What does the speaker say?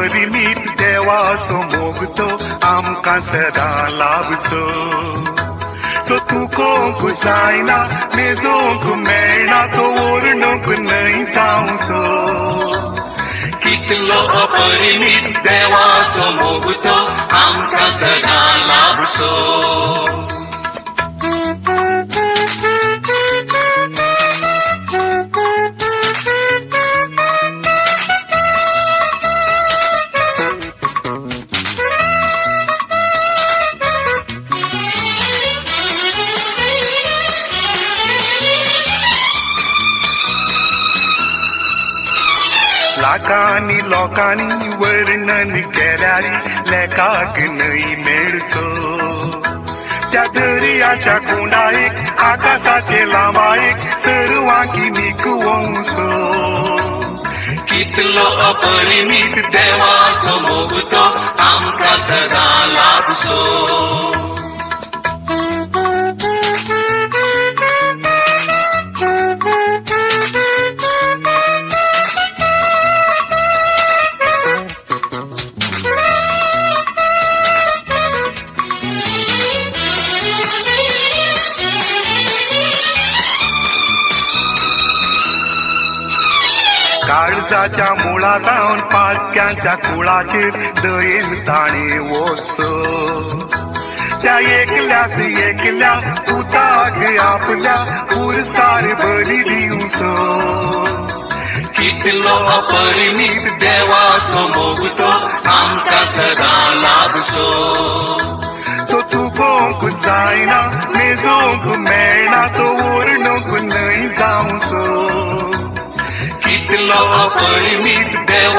پو موگ تو ہم کو سدا لب سو تو مزوک مرنوک نئی سام سو کت لو موگ تو ہم کو سدا لب سو لوکی ویكا نئی میل سو دریا كو آکاشے لوائی سروگی كوتل اپنا سر مولا پکا کئی تعلق کتل پرینی سدانگ سو تک جائنا میزوک مرنوک نئی جاؤ س دلو اپنی میٹ دے۔